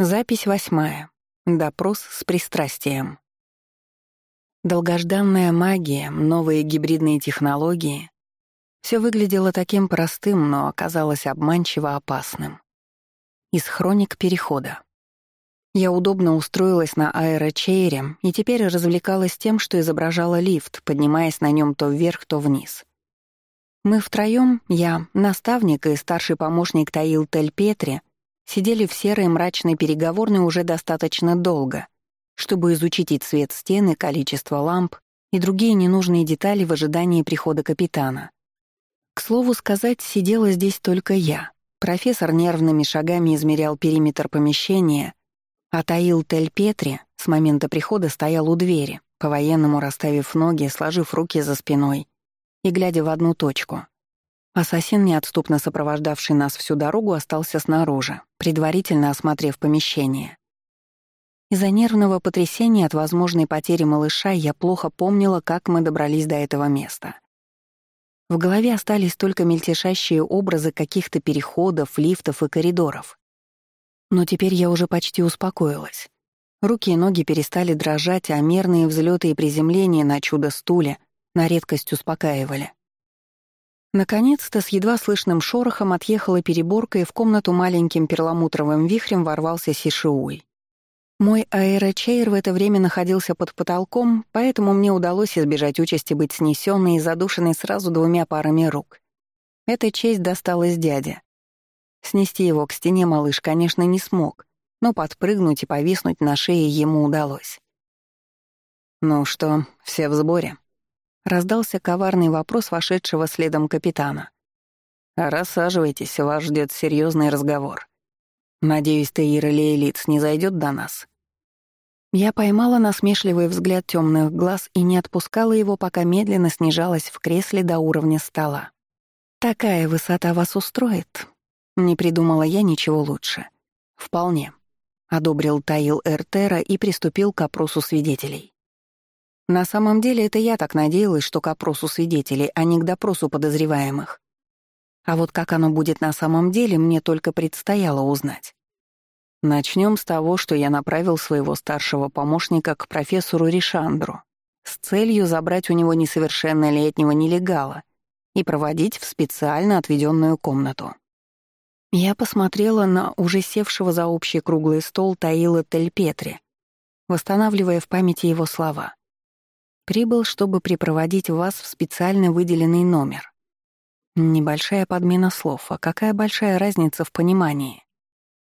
Запись восьмая. Допрос с пристрастием. Долгожданная магия, новые гибридные технологии — все выглядело таким простым, но оказалось обманчиво опасным. Из хроник перехода. Я удобно устроилась на аэрочейре и теперь развлекалась тем, что изображала лифт, поднимаясь на нем то вверх, то вниз. Мы втроем, я, наставник и старший помощник Таил Тель Петри — сидели в серой мрачной переговорной уже достаточно долго, чтобы изучить и цвет стены, количество ламп и другие ненужные детали в ожидании прихода капитана. К слову сказать, сидела здесь только я. Профессор нервными шагами измерял периметр помещения, а Таил Тель Петри с момента прихода стоял у двери, по-военному расставив ноги, сложив руки за спиной и глядя в одну точку — Ассасин, неотступно сопровождавший нас всю дорогу, остался снаружи, предварительно осмотрев помещение. Из-за нервного потрясения от возможной потери малыша я плохо помнила, как мы добрались до этого места. В голове остались только мельтешащие образы каких-то переходов, лифтов и коридоров. Но теперь я уже почти успокоилась. Руки и ноги перестали дрожать, а мерные взлеты и приземления на чудо-стуле на редкость успокаивали. Наконец-то с едва слышным шорохом отъехала переборка, и в комнату маленьким перламутровым вихрем ворвался Сишиуй. Мой аэрочейр в это время находился под потолком, поэтому мне удалось избежать участи быть снесенной и задушенной сразу двумя парами рук. Эта честь досталась дяде. Снести его к стене малыш, конечно, не смог, но подпрыгнуть и повиснуть на шее ему удалось. «Ну что, все в сборе?» Раздался коварный вопрос вошедшего следом капитана. «Рассаживайтесь, вас ждет серьезный разговор. Надеюсь, Таир Лейлиц не зайдет до нас?» Я поймала насмешливый взгляд темных глаз и не отпускала его, пока медленно снижалась в кресле до уровня стола. «Такая высота вас устроит?» Не придумала я ничего лучше. «Вполне», — одобрил Таил Эртера и приступил к опросу свидетелей. На самом деле это я так надеялась, что к опросу свидетелей, а не к допросу подозреваемых. А вот как оно будет на самом деле, мне только предстояло узнать. Начнем с того, что я направил своего старшего помощника к профессору Ришандру с целью забрать у него несовершеннолетнего нелегала и проводить в специально отведенную комнату. Я посмотрела на уже севшего за общий круглый стол Таила Тельпетри, восстанавливая в памяти его слова. Прибыл, чтобы припроводить вас в специально выделенный номер. Небольшая подмена слов, а какая большая разница в понимании?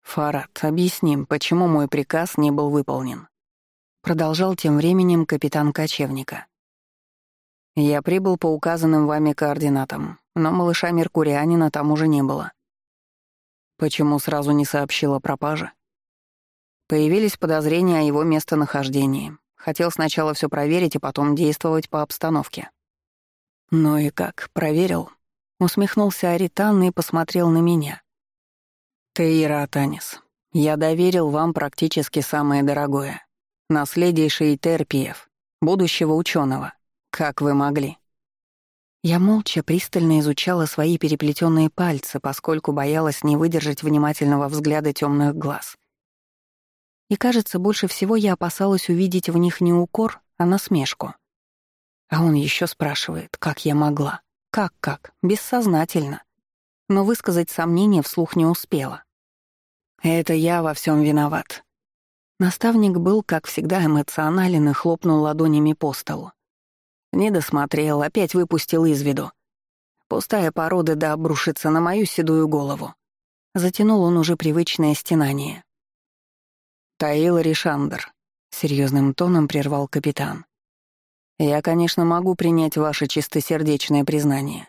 Фарад, объясним, почему мой приказ не был выполнен. Продолжал тем временем капитан кочевника. Я прибыл по указанным вами координатам, но малыша Меркурианина там уже не было. Почему сразу не сообщила о пропаже? Появились подозрения о его местонахождении, Хотел сначала все проверить и потом действовать по обстановке. «Ну и как, проверил?» Усмехнулся Аритан и посмотрел на меня. «Тейра Атанис, я доверил вам практически самое дорогое. Наследейший Терпиев, будущего ученого. Как вы могли?» Я молча пристально изучала свои переплетенные пальцы, поскольку боялась не выдержать внимательного взгляда темных глаз — и, кажется, больше всего я опасалась увидеть в них не укор, а насмешку. А он еще спрашивает, как я могла. Как-как? Бессознательно. Но высказать сомнение вслух не успела. «Это я во всем виноват». Наставник был, как всегда, эмоционален и хлопнул ладонями по столу. Не досмотрел, опять выпустил из виду. Пустая порода да обрушится на мою седую голову. Затянул он уже привычное стенание. «Таил Ришандр», — серьезным тоном прервал капитан. «Я, конечно, могу принять ваше чистосердечное признание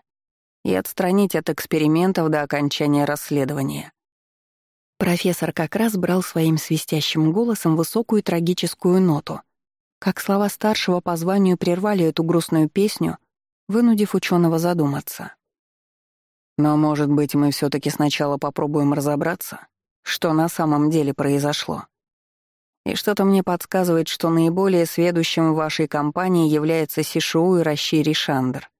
и отстранить от экспериментов до окончания расследования». Профессор как раз брал своим свистящим голосом высокую трагическую ноту. Как слова старшего по званию прервали эту грустную песню, вынудив ученого задуматься. Но, может быть, мы все таки сначала попробуем разобраться, что на самом деле произошло. И что-то мне подсказывает, что наиболее сведущим в вашей компании является Сишоу и Ращири Шандр,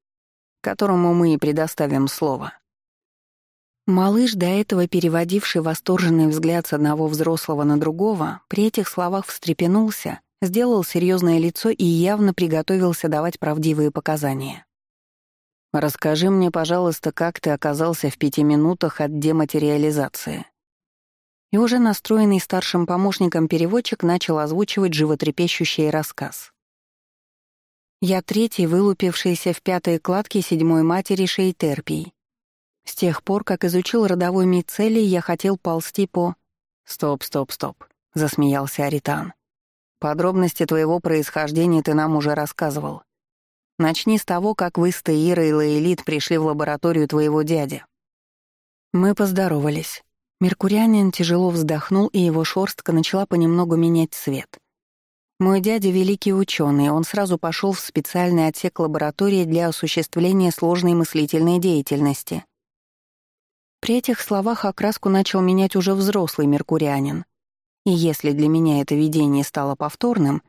которому мы и предоставим слово. Малыш, до этого переводивший восторженный взгляд с одного взрослого на другого, при этих словах встрепенулся, сделал серьезное лицо и явно приготовился давать правдивые показания. «Расскажи мне, пожалуйста, как ты оказался в пяти минутах от дематериализации?» И уже настроенный старшим помощником переводчик начал озвучивать животрепещущий рассказ. «Я третий, вылупившийся в пятой кладке седьмой матери Шейтерпий, с тех пор, как изучил родовой мицелий, я хотел ползти по... «Стоп, стоп, стоп», — засмеялся Аритан. «Подробности твоего происхождения ты нам уже рассказывал. Начни с того, как вы с Теира и Лаэлит пришли в лабораторию твоего дяди». Мы поздоровались. Меркурианин тяжело вздохнул, и его шорстка начала понемногу менять цвет. Мой дядя — великий ученый, он сразу пошел в специальный отсек лаборатории для осуществления сложной мыслительной деятельности — при этих словах окраску начал менять уже взрослый меркурианин. И если для меня это видение стало повторным,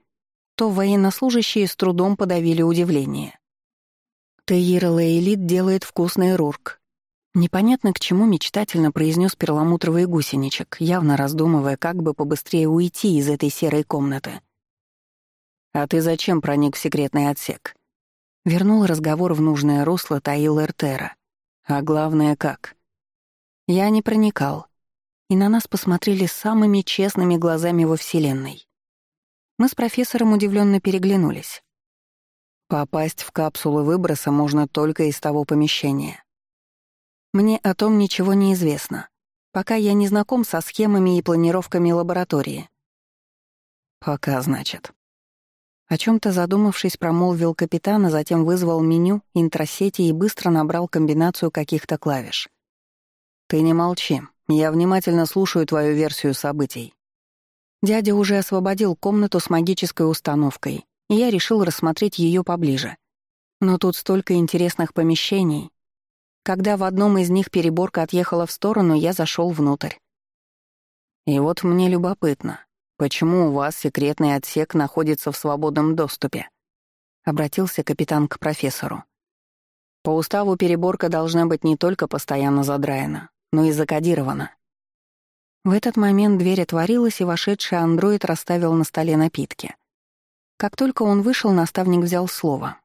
то военнослужащие с трудом подавили удивление. Тейра Лейлит делает вкусный рурк. Непонятно к чему мечтательно произнес перламутровый гусеничек, явно раздумывая, как бы побыстрее уйти из этой серой комнаты. «А ты зачем проник в секретный отсек?» Вернул разговор в нужное русло Таил Эртера. «А главное, как?» Я не проникал. И на нас посмотрели самыми честными глазами во Вселенной. Мы с профессором удивленно переглянулись. Попасть в капсулу выброса можно только из того помещения. Мне о том ничего не известно, пока я не знаком со схемами и планировками лаборатории. Пока, значит. О чем то задумавшись, промолвил капитан, а затем вызвал меню, интросети и быстро набрал комбинацию каких-то клавиш. «Ты не молчи. Я внимательно слушаю твою версию событий». Дядя уже освободил комнату с магической установкой, и я решил рассмотреть ее поближе. Но тут столько интересных помещений. Когда в одном из них переборка отъехала в сторону, я зашел внутрь. И вот мне любопытно, почему у вас секретный отсек находится в свободном доступе? Обратился капитан к профессору. По уставу переборка должна быть не только постоянно задраена, но и закодировано. В этот момент дверь отворилась, и вошедший андроид расставил на столе напитки. Как только он вышел, наставник взял слово.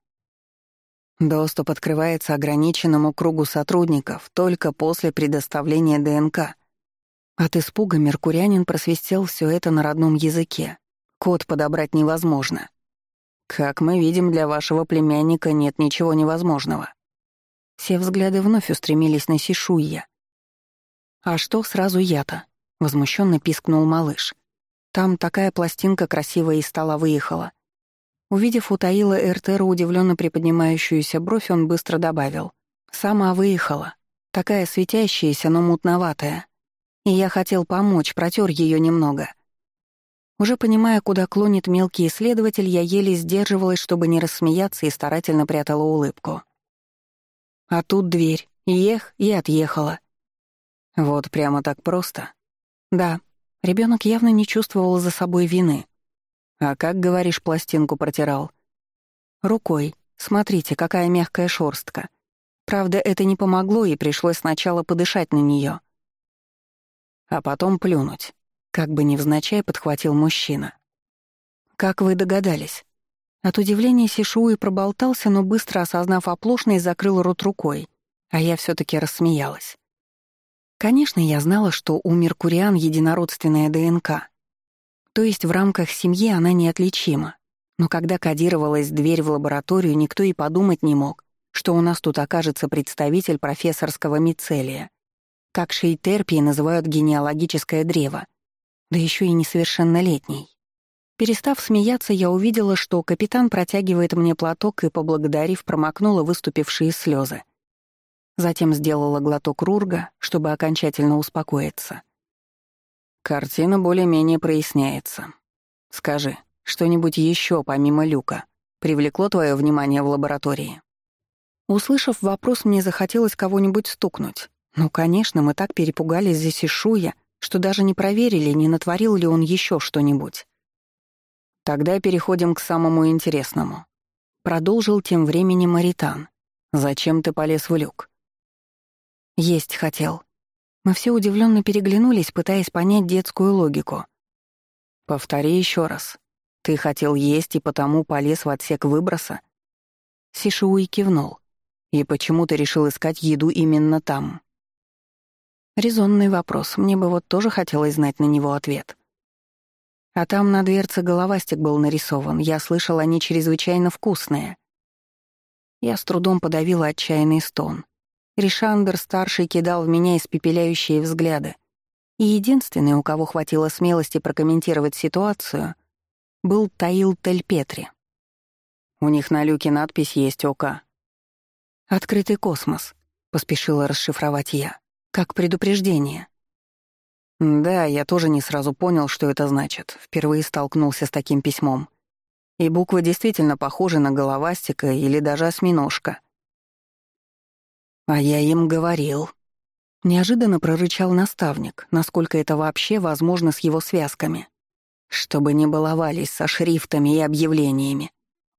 Доступ открывается ограниченному кругу сотрудников только после предоставления ДНК. От испуга меркурянин просвистел все это на родном языке. Код подобрать невозможно. Как мы видим, для вашего племянника нет ничего невозможного. Все взгляды вновь устремились на Сишуя, «А что сразу я-то?» — возмущенно пискнул малыш. «Там такая пластинка красивая из стола выехала». Увидев у Таила Эртера удивленно приподнимающуюся бровь, он быстро добавил. «Сама выехала. Такая светящаяся, но мутноватая. И я хотел помочь, протер ее немного». Уже понимая, куда клонит мелкий исследователь, я еле сдерживалась, чтобы не рассмеяться и старательно прятала улыбку. А тут дверь. Ех, и отъехала. Вот прямо так просто? Да. Ребенок явно не чувствовал за собой вины. А как, говоришь, пластинку протирал? Рукой. Смотрите, какая мягкая шорстка. Правда, это не помогло, и пришлось сначала подышать на нее, А потом плюнуть. Как бы невзначай подхватил мужчина. «Как вы догадались?» От удивления Сишуи проболтался, но быстро осознав оплошность, закрыл рот рукой, а я все таки рассмеялась. Конечно, я знала, что у меркуриан единородственная ДНК. То есть в рамках семьи она неотличима. Но когда кодировалась дверь в лабораторию, никто и подумать не мог, что у нас тут окажется представитель профессорского мицелия. Как шейтерпии называют генеалогическое древо. Да еще и несовершеннолетний. Перестав смеяться, я увидела, что капитан протягивает мне платок и, поблагодарив, промокнула выступившие слезы. Затем сделала глоток рурга, чтобы окончательно успокоиться. Картина более-менее проясняется. Скажи, что-нибудь еще помимо люка привлекло твое внимание в лаборатории? Услышав вопрос, мне захотелось кого-нибудь стукнуть. Ну, конечно, мы так перепугались за Сишуя, что даже не проверили, не натворил ли он еще что-нибудь. Тогда переходим к самому интересному. Продолжил тем временем Маритан. Зачем ты полез в люк? Есть хотел. Мы все удивленно переглянулись, пытаясь понять детскую логику. «Повтори еще раз. Ты хотел есть и потому полез в отсек выброса?» Сишиуи кивнул. «И почему ты решил искать еду именно там?» Резонный вопрос. Мне бы вот тоже хотелось знать на него ответ. А там на дверце головастик был нарисован. Я слышал, они чрезвычайно вкусные. Я с трудом подавила отчаянный стон. Ришандер-старший кидал в меня испепеляющие взгляды. И единственный, у кого хватило смелости прокомментировать ситуацию, был Таил Тельпетри. У них на люке надпись есть ОК. «Открытый космос», — поспешила расшифровать я, как предупреждение. Да, я тоже не сразу понял, что это значит. Впервые столкнулся с таким письмом. И буквы действительно похожи на головастика или даже осьминожка. А я им говорил. Неожиданно прорычал наставник, насколько это вообще возможно с его связками. Чтобы не баловались со шрифтами и объявлениями.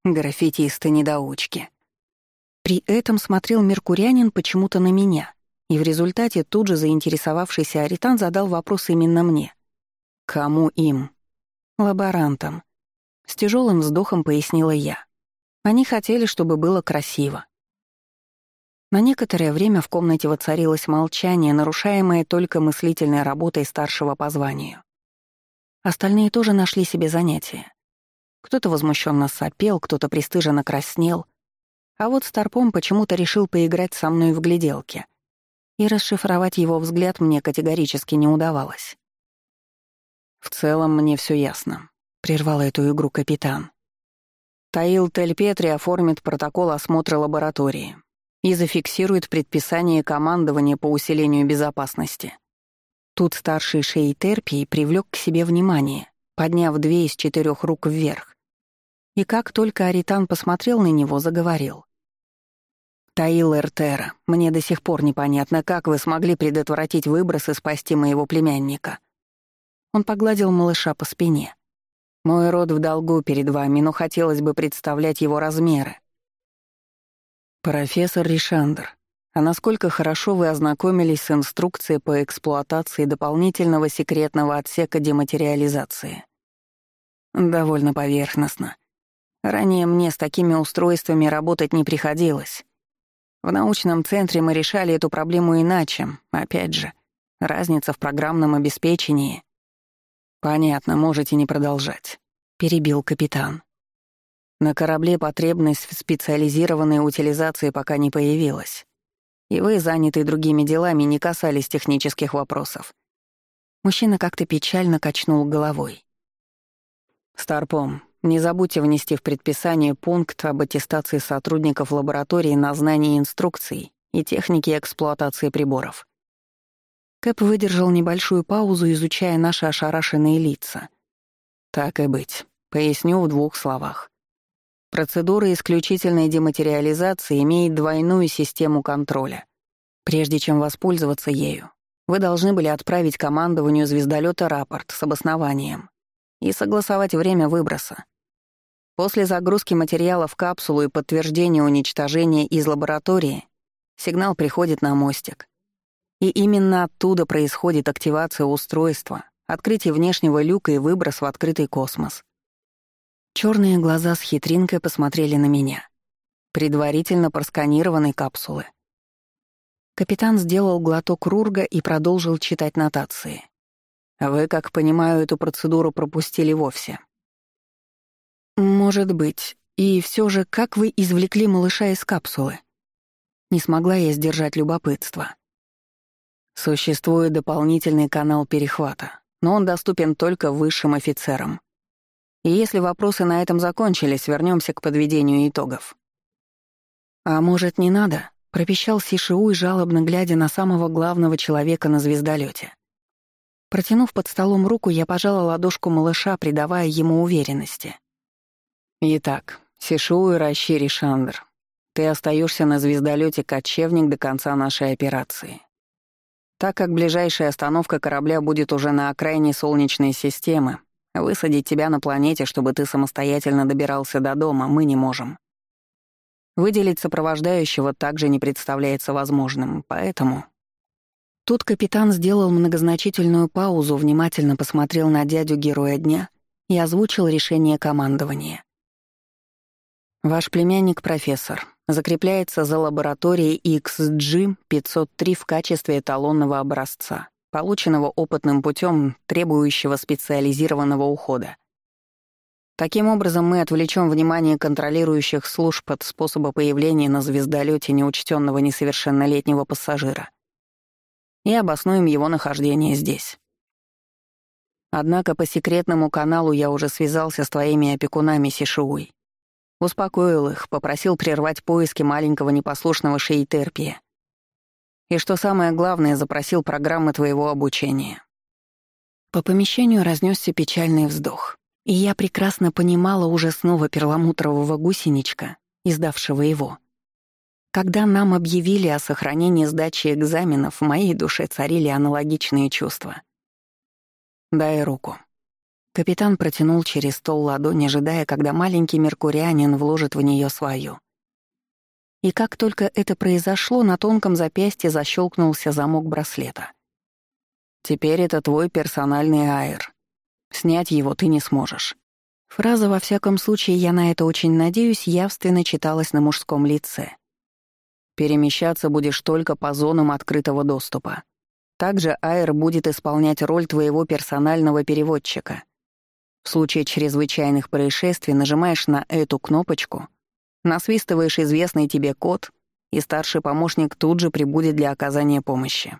Граффитисты-недоучки. При этом смотрел меркурянин почему-то на меня, и в результате тут же заинтересовавшийся Аритан задал вопрос именно мне. «Кому им?» «Лаборантам», с тяжелым вздохом пояснила я. Они хотели, чтобы было красиво. На некоторое время в комнате воцарилось молчание, нарушаемое только мыслительной работой старшего по званию. Остальные тоже нашли себе занятия. Кто-то возмущенно сопел, кто-то пристыженно краснел, а вот Старпом почему-то решил поиграть со мной в гляделке. И расшифровать его взгляд мне категорически не удавалось. В целом мне все ясно прервал эту игру капитан. Таил Тель-Петри оформит протокол осмотра лаборатории и зафиксирует предписание командования по усилению безопасности. Тут старший шей Терпий привлек к себе внимание, подняв две из четырех рук вверх. И как только Аритан посмотрел на него, заговорил. «Таил Эртера, мне до сих пор непонятно, как вы смогли предотвратить выброс и спасти моего племянника». Он погладил малыша по спине. Мой род в долгу перед вами, но хотелось бы представлять его размеры. Профессор Ришандр, а насколько хорошо вы ознакомились с инструкцией по эксплуатации дополнительного секретного отсека дематериализации? Довольно поверхностно. Ранее мне с такими устройствами работать не приходилось. В научном центре мы решали эту проблему иначе. Опять же, разница в программном обеспечении. «Понятно, можете не продолжать», — перебил капитан. «На корабле потребность в специализированной утилизации пока не появилась, и вы, занятые другими делами, не касались технических вопросов». Мужчина как-то печально качнул головой. «Старпом, не забудьте внести в предписание пункт об аттестации сотрудников лаборатории на знание инструкций и техники эксплуатации приборов. Кэп выдержал небольшую паузу, изучая наши ошарашенные лица. «Так и быть. Поясню в двух словах. Процедура исключительной дематериализации имеет двойную систему контроля. Прежде чем воспользоваться ею, вы должны были отправить командованию звездолета рапорт с обоснованием и согласовать время выброса. После загрузки материала в капсулу и подтверждения уничтожения из лаборатории сигнал приходит на мостик. И именно оттуда происходит активация устройства, открытие внешнего люка и выброс в открытый космос. Черные глаза с хитринкой посмотрели на меня. Предварительно просканированной капсулы. Капитан сделал глоток рурга и продолжил читать нотации. «Вы, как понимаю, эту процедуру пропустили вовсе». «Может быть. И все же, как вы извлекли малыша из капсулы?» Не смогла я сдержать любопытство. Существует дополнительный канал перехвата, но он доступен только высшим офицерам. И если вопросы на этом закончились, вернемся к подведению итогов. «А может, не надо?» — пропищал Сишиуй, жалобно глядя на самого главного человека на звездолете. Протянув под столом руку, я пожала ладошку малыша, придавая ему уверенности. «Итак, Сишиуй Ращири Шандр, ты остаешься на звездолете кочевник до конца нашей операции. Так как ближайшая остановка корабля будет уже на окраине Солнечной системы, высадить тебя на планете, чтобы ты самостоятельно добирался до дома, мы не можем. Выделить сопровождающего также не представляется возможным, поэтому... Тут капитан сделал многозначительную паузу, внимательно посмотрел на дядю героя дня и озвучил решение командования. Ваш племянник профессор закрепляется за лабораторией XG-503 в качестве эталонного образца, полученного опытным путем, требующего специализированного ухода. Таким образом, мы отвлечем внимание контролирующих служб от способа появления на звездолете неучтенного несовершеннолетнего пассажира и обоснуем его нахождение здесь. Однако по секретному каналу я уже связался с твоими опекунами Сишуй. Успокоил их, попросил прервать поиски маленького непослушного шейтерпия. И что самое главное, запросил программы твоего обучения. По помещению разнесся печальный вздох, и я прекрасно понимала уже снова перламутрового гусеничка, издавшего его. Когда нам объявили о сохранении сдачи экзаменов, в моей душе царили аналогичные чувства. «Дай руку», Капитан протянул через стол ладонь, ожидая, когда маленький меркурианин вложит в нее свою. И как только это произошло, на тонком запястье защелкнулся замок браслета. «Теперь это твой персональный аэр. Снять его ты не сможешь». Фраза «во всяком случае, я на это очень надеюсь» явственно читалась на мужском лице. «Перемещаться будешь только по зонам открытого доступа. Также Аэр будет исполнять роль твоего персонального переводчика — в случае чрезвычайных происшествий нажимаешь на эту кнопочку, насвистываешь известный тебе код, и старший помощник тут же прибудет для оказания помощи.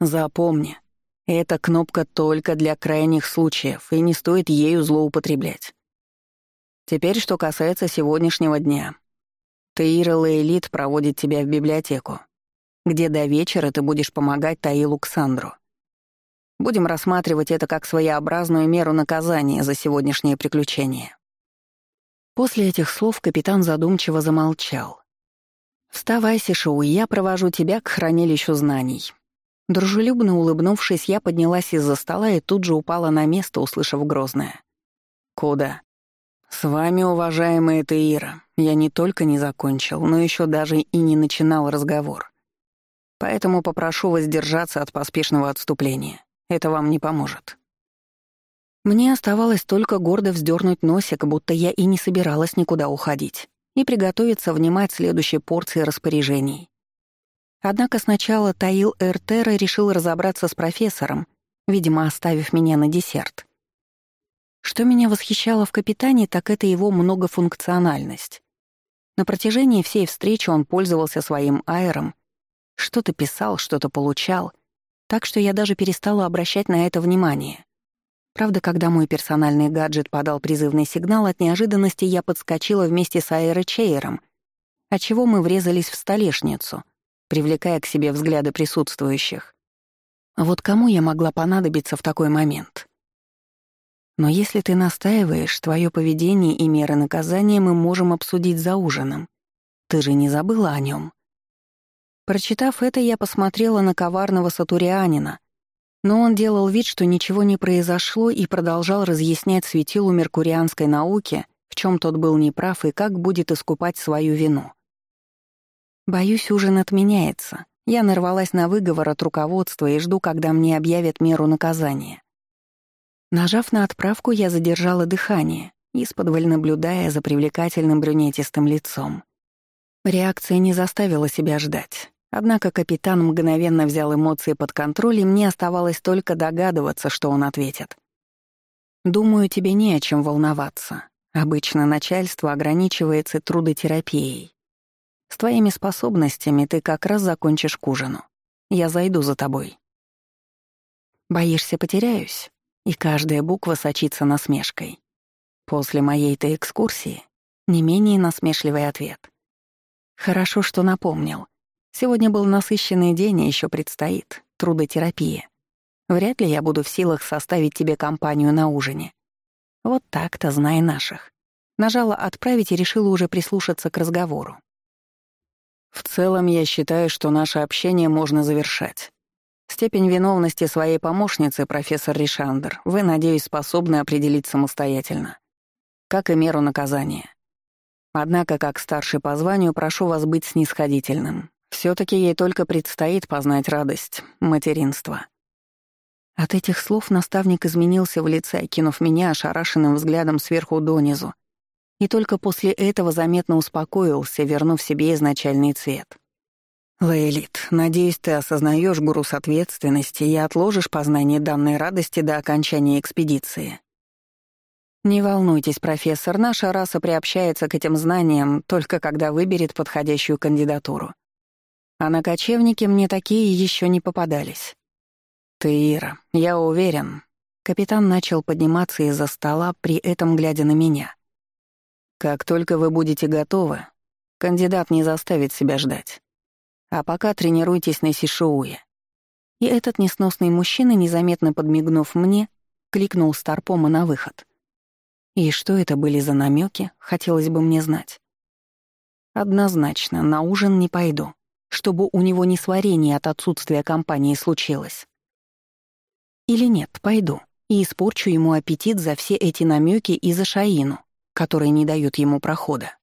Запомни, эта кнопка только для крайних случаев, и не стоит ею злоупотреблять. Теперь, что касается сегодняшнего дня. Таира Лейлит проводит тебя в библиотеку, где до вечера ты будешь помогать Таилу Ксандру. Будем рассматривать это как своеобразную меру наказания за сегодняшнее приключение». После этих слов капитан задумчиво замолчал. «Вставай, Сишоу, я провожу тебя к хранилищу знаний». Дружелюбно улыбнувшись, я поднялась из-за стола и тут же упала на место, услышав грозное. «Куда?» «С вами, уважаемая Таира, я не только не закончил, но еще даже и не начинал разговор. Поэтому попрошу воздержаться от поспешного отступления. Это вам не поможет. Мне оставалось только гордо вздернуть носик, будто я и не собиралась никуда уходить, и приготовиться внимать следующей порции распоряжений. Однако сначала Таил Эртера решил разобраться с профессором, видимо, оставив меня на десерт. Что меня восхищало в капитане, так это его многофункциональность. На протяжении всей встречи он пользовался своим аэром, что-то писал, что-то получал — так что я даже перестала обращать на это внимание. Правда, когда мой персональный гаджет подал призывный сигнал, от неожиданности я подскочила вместе с аэрочейером, отчего мы врезались в столешницу, привлекая к себе взгляды присутствующих. Вот кому я могла понадобиться в такой момент? Но если ты настаиваешь, твое поведение и меры наказания мы можем обсудить за ужином. Ты же не забыла о нем. Прочитав это, я посмотрела на коварного сатурианина, но он делал вид, что ничего не произошло и продолжал разъяснять светилу меркурианской науки, в чем тот был неправ и как будет искупать свою вину. Боюсь, ужин отменяется. Я нарвалась на выговор от руководства и жду, когда мне объявят меру наказания. Нажав на отправку, я задержала дыхание, исподволь наблюдая за привлекательным брюнетистым лицом. Реакция не заставила себя ждать. Однако капитан мгновенно взял эмоции под контроль, и мне оставалось только догадываться, что он ответит. «Думаю, тебе не о чем волноваться. Обычно начальство ограничивается трудотерапией. С твоими способностями ты как раз закончишь к ужину. Я зайду за тобой». «Боишься, потеряюсь?» И каждая буква сочится насмешкой. После моей-то экскурсии не менее насмешливый ответ. «Хорошо, что напомнил. Сегодня был насыщенный день, и еще предстоит трудотерапия. Вряд ли я буду в силах составить тебе компанию на ужине. Вот так-то, знай наших. Нажала «Отправить» и решила уже прислушаться к разговору. В целом, я считаю, что наше общение можно завершать. Степень виновности своей помощницы, профессор Ришандер, вы, надеюсь, способны определить самостоятельно. Как и меру наказания. Однако, как старший по званию, прошу вас быть снисходительным. Все таки ей только предстоит познать радость материнства. От этих слов наставник изменился в лице, кинув меня ошарашенным взглядом сверху донизу, и только после этого заметно успокоился, вернув себе изначальный цвет. «Лейлит, надеюсь, ты осознаешь груз ответственности и отложишь познание данной радости до окончания экспедиции». «Не волнуйтесь, профессор, наша раса приобщается к этим знаниям только когда выберет подходящую кандидатуру. А на кочевнике мне такие еще не попадались». «Ты, Ира, я уверен». Капитан начал подниматься из-за стола, при этом глядя на меня. «Как только вы будете готовы, кандидат не заставит себя ждать. А пока тренируйтесь на Сишууе». И этот несносный мужчина, незаметно подмигнув мне, кликнул Старпома на выход. И что это были за намеки, хотелось бы мне знать. Однозначно, на ужин не пойду, чтобы у него несварение от отсутствия компании случилось. Или нет, пойду и испорчу ему аппетит за все эти намеки и за Шаину, которые не дают ему прохода.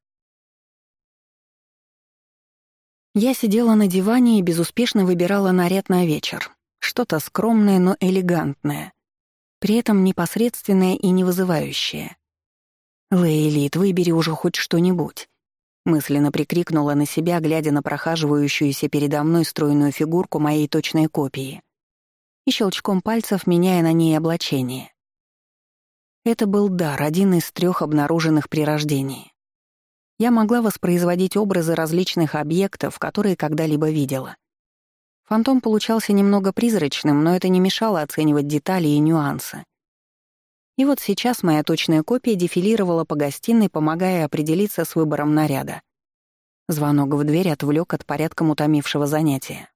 Я сидела на диване и безуспешно выбирала наряд на вечер. Что-то скромное, но элегантное. При этом непосредственное и не вызывающее. «Лейлит, выбери уже хоть что-нибудь», — мысленно прикрикнула на себя, глядя на прохаживающуюся передо мной стройную фигурку моей точной копии и щелчком пальцев меняя на ней облачение. Это был дар, один из трех обнаруженных при рождении. Я могла воспроизводить образы различных объектов, которые когда-либо видела. Фантом получался немного призрачным, но это не мешало оценивать детали и нюансы. И вот сейчас моя точная копия дефилировала по гостиной, помогая определиться с выбором наряда. Звонок в дверь отвлек от порядком утомившего занятия.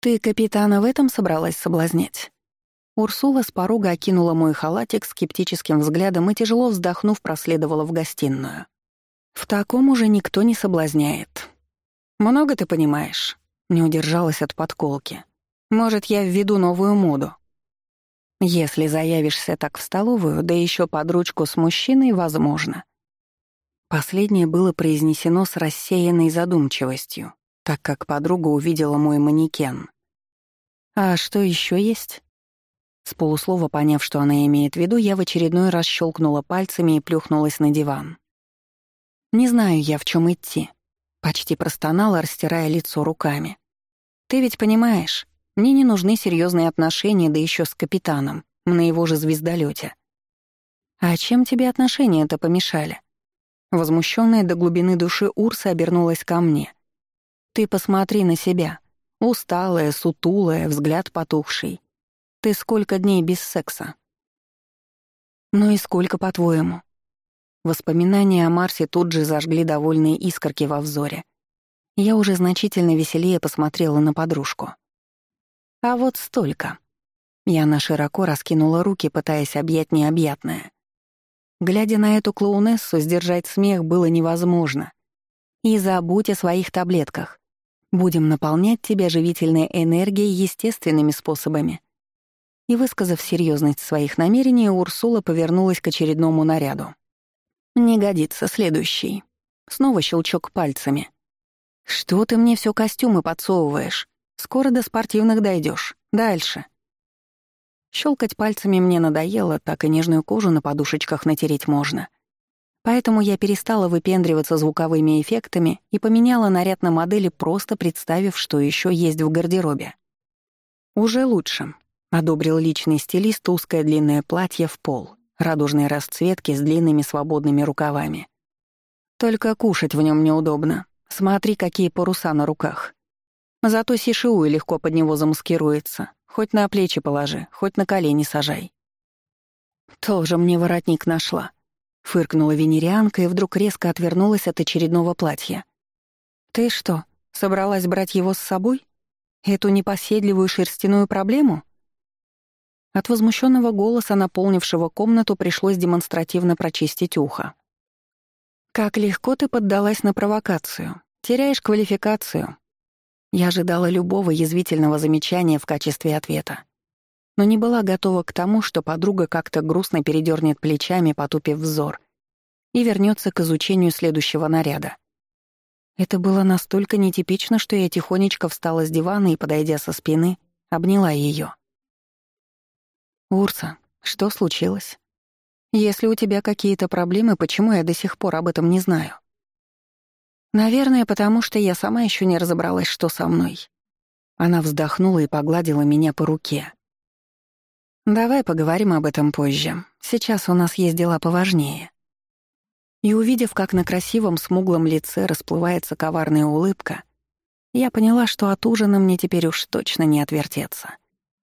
«Ты капитана в этом собралась соблазнять?» Урсула с порога окинула мой халатик скептическим взглядом и, тяжело вздохнув, проследовала в гостиную. В таком уже никто не соблазняет. Много ты понимаешь? Не удержалась от подколки. Может, я введу новую моду? Если заявишься так в столовую, да еще под ручку с мужчиной, возможно. Последнее было произнесено с рассеянной задумчивостью, так как подруга увидела мой манекен. «А что еще есть?» С полуслова поняв, что она имеет в виду, я в очередной раз щелкнула пальцами и плюхнулась на диван. Не знаю я, в чем идти. Почти простонала, растирая лицо руками. Ты ведь понимаешь, мне не нужны серьезные отношения, да еще с капитаном, на его же звездолете. А чем тебе отношения-то помешали? Возмущенная до глубины души Урса обернулась ко мне. Ты посмотри на себя. Усталая, сутулая, взгляд потухший. Ты сколько дней без секса? Ну и сколько, по-твоему? Воспоминания о Марсе тут же зажгли довольные искорки во взоре. Я уже значительно веселее посмотрела на подружку. А вот столько. Яна широко раскинула руки, пытаясь объять необъятное. Глядя на эту клоунессу, сдержать смех было невозможно. И забудь о своих таблетках. Будем наполнять тебя живительной энергией естественными способами. И высказав серьезность своих намерений, Урсула повернулась к очередному наряду. «Не годится, следующий». Снова щелчок пальцами. «Что ты мне все костюмы подсовываешь? Скоро до спортивных дойдешь. Дальше». Щелкать пальцами мне надоело, так и нежную кожу на подушечках натереть можно. Поэтому я перестала выпендриваться звуковыми эффектами и поменяла наряд на модели, просто представив, что еще есть в гардеробе. «Уже лучше», — одобрил личный стилист узкое длинное платье в пол радужной расцветки с длинными свободными рукавами. Только кушать в нем неудобно. Смотри, какие паруса на руках. Зато Сишиуи легко под него замаскируется. Хоть на плечи положи, хоть на колени сажай. Тоже мне воротник нашла. Фыркнула венерианка и вдруг резко отвернулась от очередного платья. «Ты что, собралась брать его с собой? Эту непоседливую шерстяную проблему?» От возмущенного голоса, наполнившего комнату, пришлось демонстративно прочистить ухо. «Как легко ты поддалась на провокацию. Теряешь квалификацию». Я ожидала любого язвительного замечания в качестве ответа. Но не была готова к тому, что подруга как-то грустно передернет плечами, потупив взор, и вернется к изучению следующего наряда. Это было настолько нетипично, что я тихонечко встала с дивана и, подойдя со спины, обняла ее. «Урса, что случилось? Если у тебя какие-то проблемы, почему я до сих пор об этом не знаю?» «Наверное, потому что я сама еще не разобралась, что со мной». Она вздохнула и погладила меня по руке. «Давай поговорим об этом позже. Сейчас у нас есть дела поважнее». И увидев, как на красивом смуглом лице расплывается коварная улыбка, я поняла, что от ужина мне теперь уж точно не отвертеться.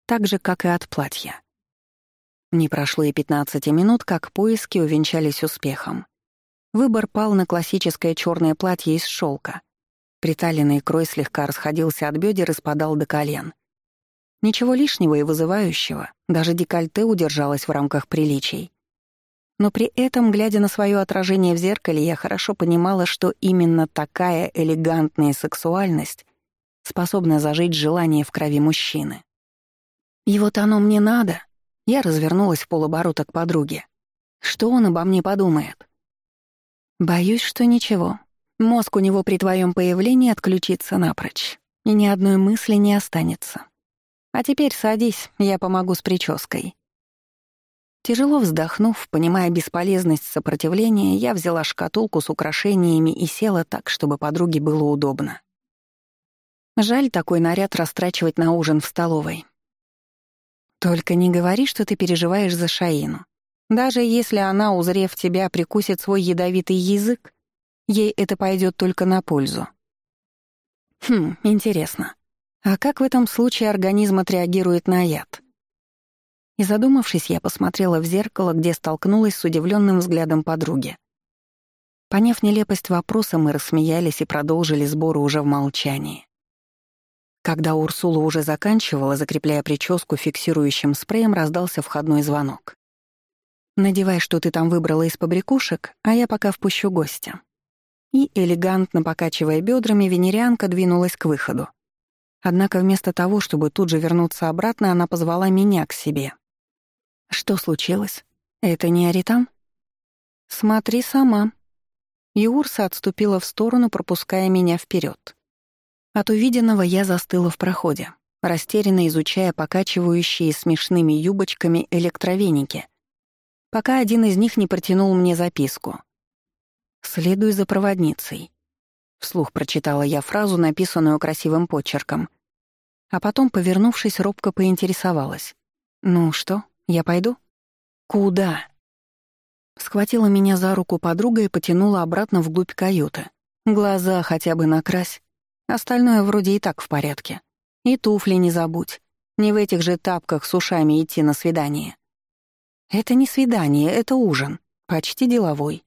Так же, как и от платья. Не прошло и 15 минут, как поиски увенчались успехом. Выбор пал на классическое черное платье из шелка. Приталенный крой слегка расходился от бедер и спадал до колен. Ничего лишнего и вызывающего, даже декольте удержалось в рамках приличий. Но при этом, глядя на свое отражение в зеркале, я хорошо понимала, что именно такая элегантная сексуальность способна зажить желание в крови мужчины. И вот оно мне надо. Я развернулась в полоборота к подруге. Что он обо мне подумает? Боюсь, что ничего. Мозг у него при твоем появлении отключится напрочь, и ни одной мысли не останется. А теперь садись, я помогу с прической. Тяжело вздохнув, понимая бесполезность сопротивления, я взяла шкатулку с украшениями и села так, чтобы подруге было удобно. Жаль такой наряд растрачивать на ужин в столовой. Только не говори, что ты переживаешь за Шаину. Даже если она, узрев тебя, прикусит свой ядовитый язык, ей это пойдет только на пользу. Хм, интересно. А как в этом случае организм отреагирует на яд? И задумавшись, я посмотрела в зеркало, где столкнулась с удивленным взглядом подруги. Поняв нелепость вопроса, мы рассмеялись и продолжили сборы уже в молчании. Когда Урсула уже заканчивала, закрепляя прическу фиксирующим спреем, раздался входной звонок. «Надевай, что ты там выбрала из побрякушек, а я пока впущу гостя». И, элегантно покачивая бедрами, венерианка двинулась к выходу. Однако вместо того, чтобы тут же вернуться обратно, она позвала меня к себе. Что случилось? Это не Аритан? Смотри сама. И Урса отступила в сторону, пропуская меня вперед. От увиденного я застыла в проходе, растерянно изучая покачивающие смешными юбочками электровеники, пока один из них не протянул мне записку. «Следуй за проводницей», — вслух прочитала я фразу, написанную красивым почерком, а потом, повернувшись, робко поинтересовалась. «Ну что, я пойду? Куда? Схватила меня за руку подруга и потянула обратно вглубь каюты. Глаза хотя бы накрась. Остальное вроде и так в порядке. И туфли не забудь. Не в этих же тапках с ушами идти на свидание. Это не свидание, это ужин. Почти деловой.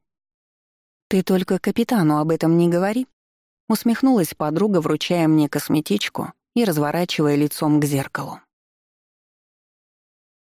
Ты только капитану об этом не говори. Усмехнулась подруга, вручая мне косметичку и разворачивая лицом к зеркалу.